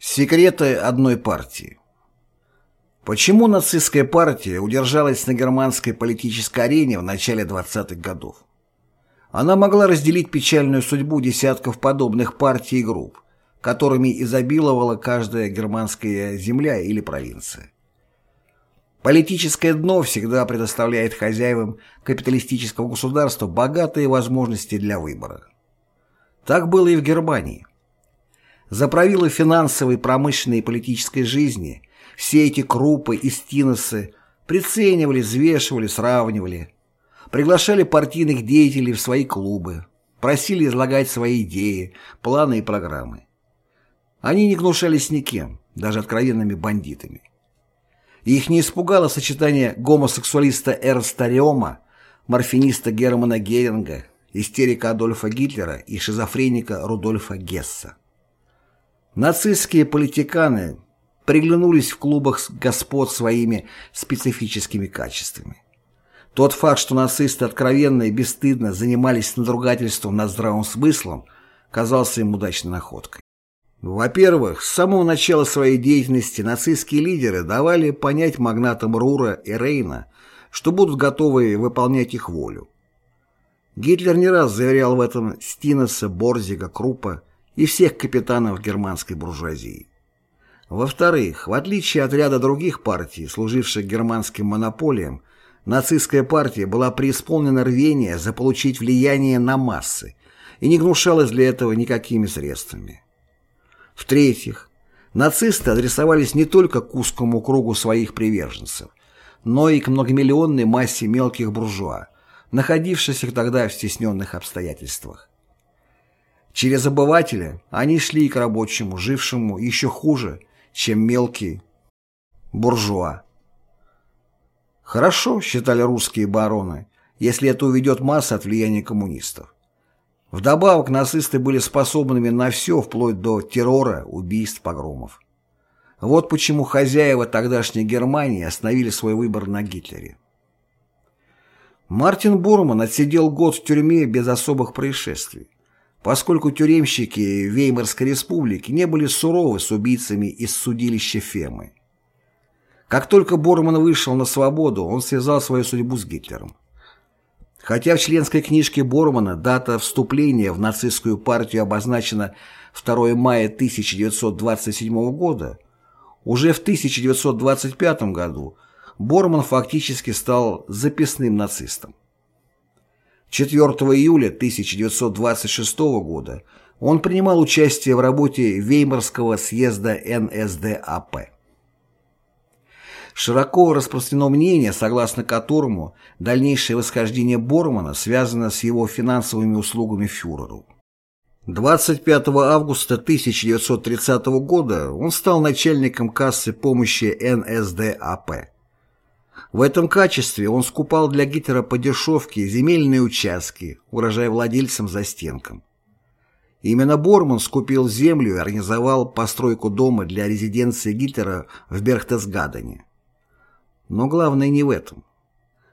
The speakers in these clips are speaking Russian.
Секреты одной партии Почему нацистская партия удержалась на германской политической арене в начале 20-х годов? Она могла разделить печальную судьбу десятков подобных партий и групп, которыми изобиловала каждая германская земля или провинция. Политическое дно всегда предоставляет хозяевам капиталистического государства богатые возможности для выбора. Так было и в Германии. За правила финансовой, промышленной и политической жизни все эти крупы и стиносы приценивали, взвешивали, сравнивали, приглашали партийных деятелей в свои клубы, просили излагать свои идеи, планы и программы. Они не гнушались никем, даже откровенными бандитами. Их не испугало сочетание гомосексуалиста Эрнста Риома, морфиниста Германа Геринга, истерика Адольфа Гитлера и шизофреника Рудольфа Гесса. Нацистские политиканы приглянулись в клубах господ своими специфическими качествами. Тот факт, что нацисты откровенно и бесстыдно занимались надругательством над здравым смыслом, казался им удачной находкой. Во-первых, с самого начала своей деятельности нацистские лидеры давали понять магнатам Рура и Рейна, что будут готовы выполнять их волю. Гитлер не раз заверял в этом Стинеса, Борзига, Крупа и всех капитанов германской буржуазии. Во-вторых, в отличие от ряда других партий, служивших германским монополиям, нацистская партия была преисполнена рвения заполучить влияние на массы и не гнушалась для этого никакими средствами. В-третьих, нацисты адресовались не только к узкому кругу своих приверженцев, но и к многомиллионной массе мелких буржуа, находившихся тогда в стесненных обстоятельствах. Через обывателя они шли к рабочему, жившему еще хуже, чем мелкий буржуа. Хорошо, считали русские бароны, если это уведет массы от влияния коммунистов. Вдобавок нацисты были способными на все, вплоть до террора, убийств, погромов. Вот почему хозяева тогдашней Германии остановили свой выбор на Гитлере. Мартин Бурман отсидел год в тюрьме без особых происшествий, поскольку тюремщики Веймарской республики не были суровы с убийцами из судилища Фемы. Как только Бурман вышел на свободу, он связал свою судьбу с Гитлером. Хотя в членской книжке Бормана дата вступления в нацистскую партию обозначена 2 мая 1927 года, уже в 1925 году Борман фактически стал записным нацистом. 4 июля 1926 года он принимал участие в работе Веймарского съезда НСДАП. Широко распространено мнение, согласно которому дальнейшее восхождение Бормана связано с его финансовыми услугами фюреру. 25 августа 1930 года он стал начальником кассы помощи НСДАП. В этом качестве он скупал для Гитлера по дешевке земельные участки, урожая владельцам за стенком. Именно Борман скупил землю и организовал постройку дома для резиденции Гитлера в Берхтесгадене. Но главное не в этом.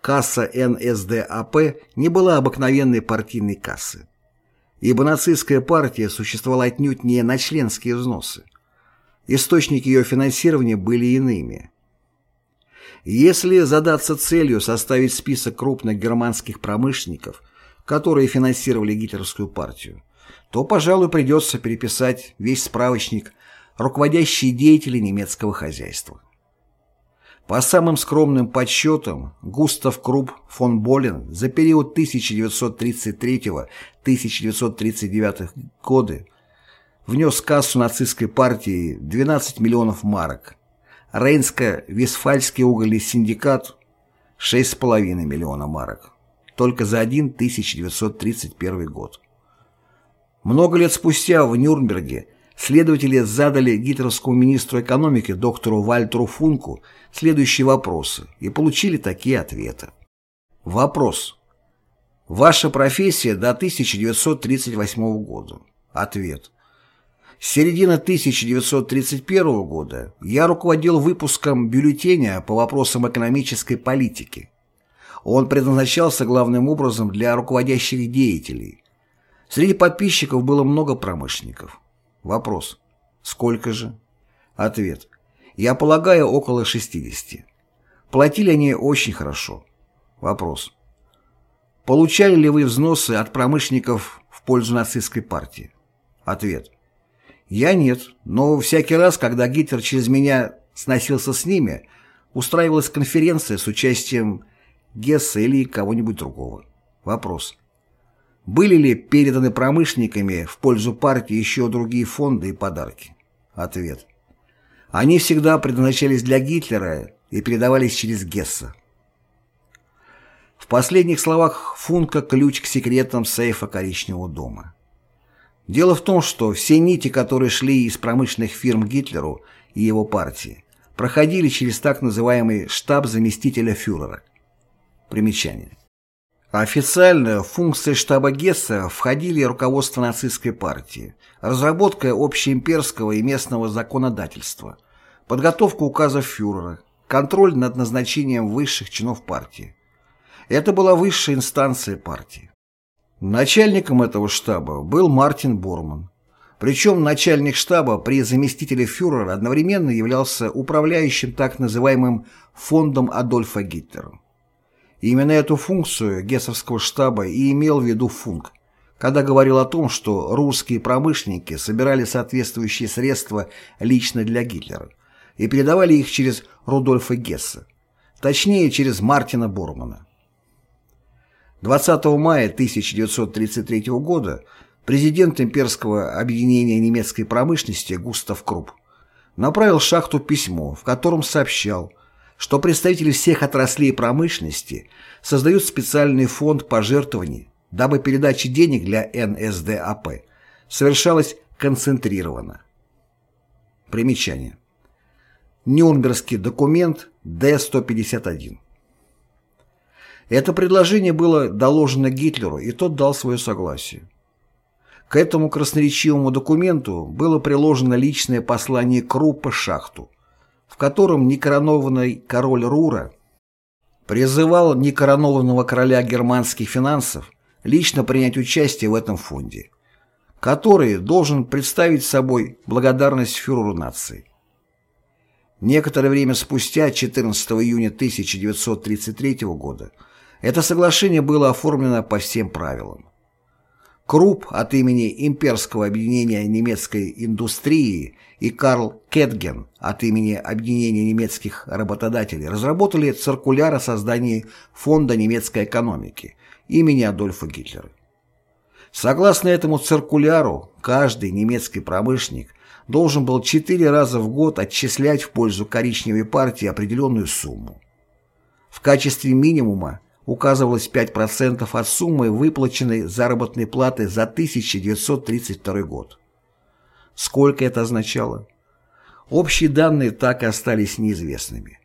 Касса НСДАП не была обыкновенной партийной кассой ибо нацистская партия существовала отнюдь не на членские взносы. Источники ее финансирования были иными. Если задаться целью составить список крупных германских промышленников, которые финансировали гитлеровскую партию, то, пожалуй, придется переписать весь справочник «Руководящие деятели немецкого хозяйства». По самым скромным подсчетам, Густав Крупп фон Болен за период 1933-1939 годы внес в кассу нацистской партии 12 миллионов марок, Рейнско-Вестфальский угольный синдикат – 6,5 миллиона марок, только за один 1931 год. Много лет спустя в Нюрнберге Следователи задали гитлеровскому министру экономики доктору Вальтеру Функу следующие вопросы и получили такие ответы. Вопрос. Ваша профессия до 1938 года. Ответ. С середины 1931 года я руководил выпуском бюллетеня по вопросам экономической политики. Он предназначался главным образом для руководящих деятелей. Среди подписчиков было много промышленников. Вопрос. Сколько же? Ответ. Я полагаю, около 60. Платили они очень хорошо. Вопрос. Получали ли вы взносы от промышленников в пользу нацистской партии? Ответ. Я нет, но всякий раз, когда Гитлер через меня сносился с ними, устраивалась конференция с участием Гесса или кого-нибудь другого. Вопрос. Были ли переданы промышленниками в пользу партии еще другие фонды и подарки? Ответ. Они всегда предназначались для Гитлера и передавались через Гесса. В последних словах Функа ключ к секретам сейфа Коричневого дома. Дело в том, что все нити, которые шли из промышленных фирм Гитлеру и его партии, проходили через так называемый штаб заместителя фюрера. Примечание. Официально функции штаба Гесса входили руководство нацистской партии, разработка общеимперского и местного законодательства, подготовка указов фюрера, контроль над назначением высших чинов партии. Это была высшая инстанция партии. Начальником этого штаба был Мартин Борман. Причем начальник штаба при заместителе фюрера одновременно являлся управляющим так называемым фондом Адольфа Гитлера. Именно эту функцию Гессовского штаба и имел в виду Функ, когда говорил о том, что русские промышленники собирали соответствующие средства лично для Гитлера и передавали их через Рудольфа Гесса, точнее через Мартина Бормана. 20 мая 1933 года президент имперского объединения немецкой промышленности Густав Крупп направил шахту письмо, в котором сообщал, что представители всех отраслей промышленности создают специальный фонд пожертвований, дабы передача денег для НСДАП совершалась концентрированно. Примечание. Нюрнбергский документ Д-151. Это предложение было доложено Гитлеру, и тот дал свое согласие. К этому красноречивому документу было приложено личное послание Круппа Шахту, в котором некоронованный король Рура призывал некоронованного короля германских финансов лично принять участие в этом фонде, который должен представить собой благодарность фюреру нации. Некоторое время спустя, 14 июня 1933 года, это соглашение было оформлено по всем правилам. Крупп от имени Имперского объединения немецкой индустрии и Карл Кетген от имени Объединения немецких работодателей разработали циркуляр о создании Фонда немецкой экономики имени Адольфа Гитлера. Согласно этому циркуляру, каждый немецкий промышленник должен был четыре раза в год отчислять в пользу коричневой партии определенную сумму. В качестве минимума указывалось 5% от суммы выплаченной заработной платы за 1932 год. Сколько это означало? Общие данные так и остались неизвестными.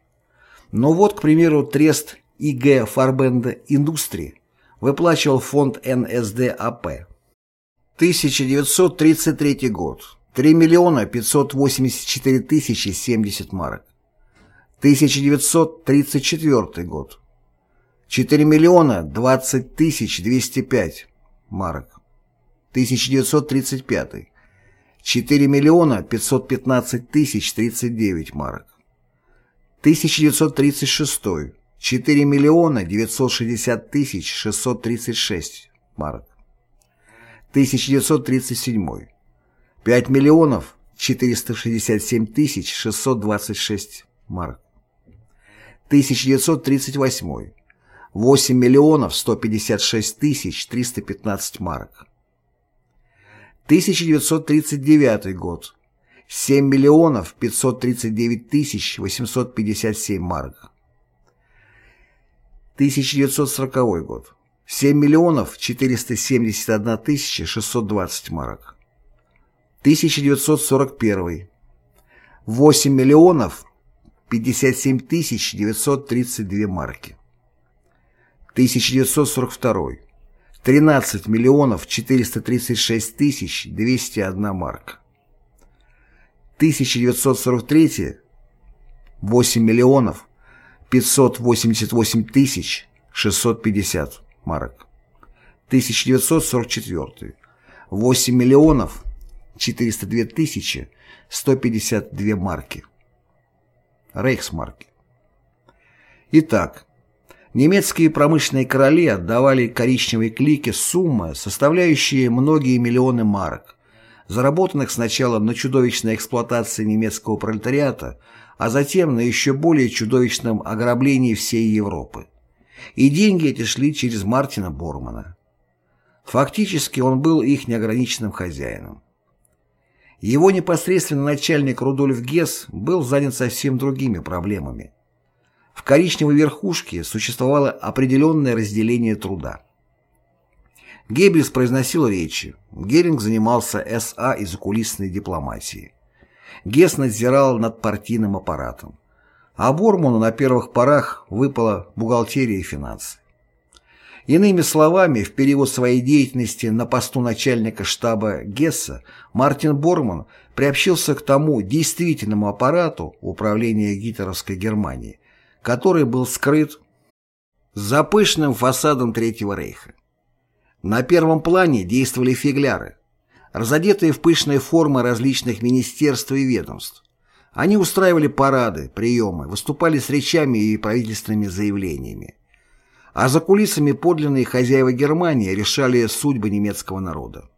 Но вот, к примеру, трест ИГ Фарбенда Индустрии выплачивал фонд НСДАП. 1933 год. 3 миллиона 584 тысячи 70 марок. 1934 год. 4 миллиона 20 тысяч 205 марок. 1935. 4 миллиона 515 тысяч 39 марок. 1936. 4 миллиона 960 тысяч 636 марок. 1937. 5 миллионов 467 тысяч 626 марок. 1938. 8 миллионов 156 тысяч 315 марок. 1939 год. 7 миллионов 539 тысяч 857 марок. 1940 год. 7 миллионов 471 тысяча 620 марок. 1941. 8 миллионов 57 тысяч 932 марки. 1942. 13 миллионов 436 тысяч 201 марка. 1943. 8 миллионов 588 тысяч 650 марок. 1944. 8 миллионов 402 152 марки. Рейхсмарки. Итак, немецкие промышленные короли отдавали коричневой клике суммы, составляющие многие миллионы марок, заработанных сначала на чудовищной эксплуатации немецкого пролетариата, а затем на еще более чудовищном ограблении всей Европы. И деньги эти шли через Мартина Бормана. Фактически он был их неограниченным хозяином. Его непосредственный начальник Рудольф Гесс был занят совсем другими проблемами. В коричневой верхушке существовало определенное разделение труда. Геббельс произносил речи, Геринг занимался СА и закулисной дипломатией. Гесс надзирал над партийным аппаратом. А Борману на первых порах выпала бухгалтерия и финансы. Иными словами, в период своей деятельности на посту начальника штаба Гесса Мартин Борман приобщился к тому действительному аппарату управления гитлеровской Германией, который был скрыт за пышным фасадом Третьего Рейха. На первом плане действовали фигляры, разодетые в пышные формы различных министерств и ведомств. Они устраивали парады, приемы, выступали с речами и правительственными заявлениями. А за кулисами подлинные хозяева Германии решали судьбы немецкого народа.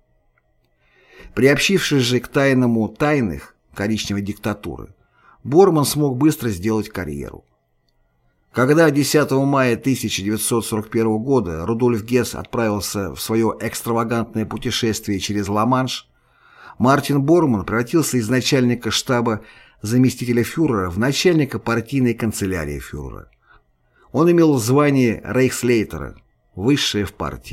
Приобщившись же к тайному тайных коричневой диктатуры, Борман смог быстро сделать карьеру. Когда 10 мая 1941 года Рудольф Гесс отправился в свое экстравагантное путешествие через Ла-Манш, Мартин Борман превратился из начальника штаба заместителя фюрера в начальника партийной канцелярии фюрера. Он имел звание рейхслейтера, высшее в партии.